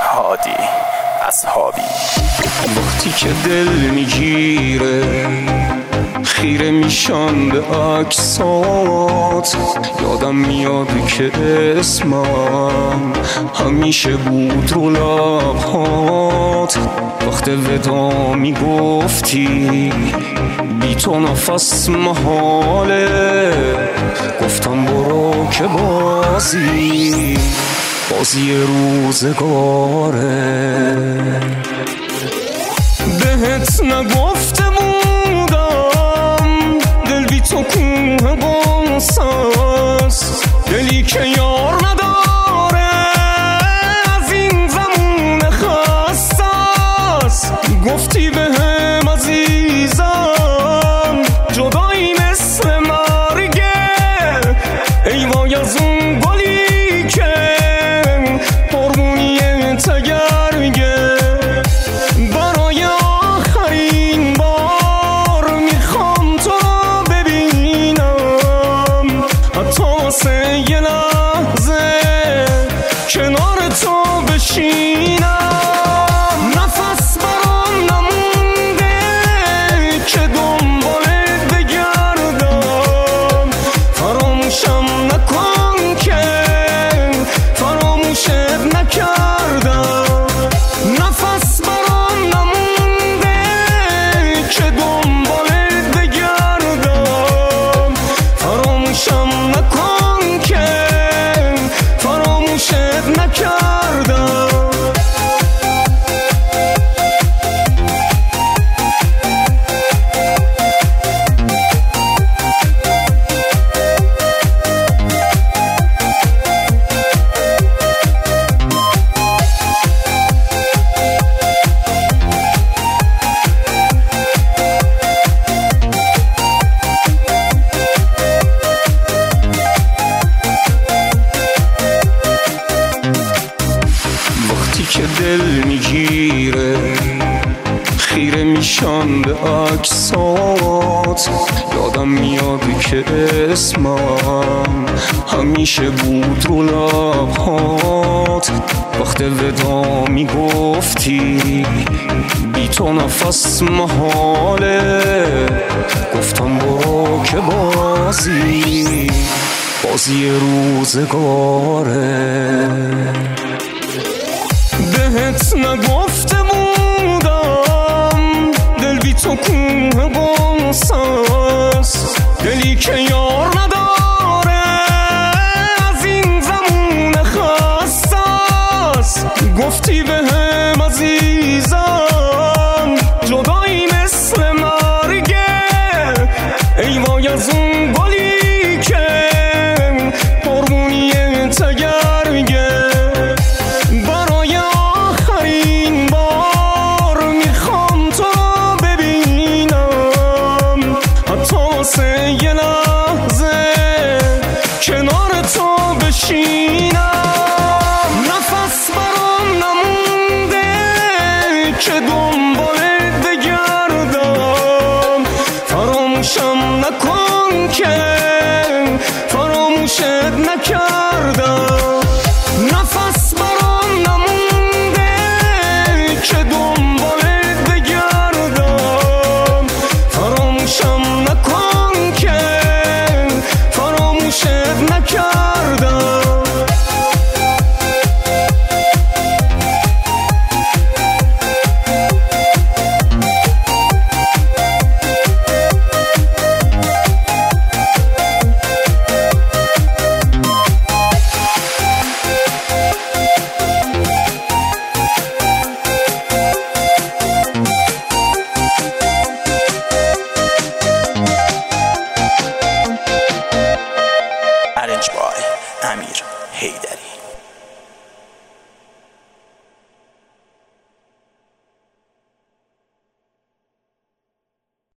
هادی اصحابی. وقتی که دل می‌گیره خیره میشم به عکسات. یادم میاد که اسمم همیشه بود رو لبهات. وقت ودا می‌گفتی بی تو نفس محاله. گفتم برو که بازی. بازی روزگاره. بهت نگفته بودم دل بی تو کوه قصاص دلی که یار واسه یه لحظه کنار تو بشینم. نفس برام نمونده که بگردم فراموشم خیره میشم به عکسات. یادم میاد که اسمم همیشه بود رو لبهات. وقت ودا می‌گفتی بی تو نفس محاله. گفتم برو که بازی؟ بازی روزگاره. بهت نگفته قصاص دلی که یار نداره از این زمون خستاس گفتی به هم عزیزم بشینم نفس برام نمونده که دنبالت بگردم فراموشم نکن که